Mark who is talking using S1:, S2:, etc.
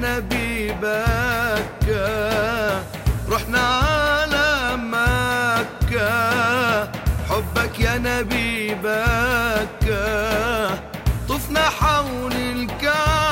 S1: رحنا رحنا على مكة. حبك يا نبي بكة. طفنا حول الكعبة.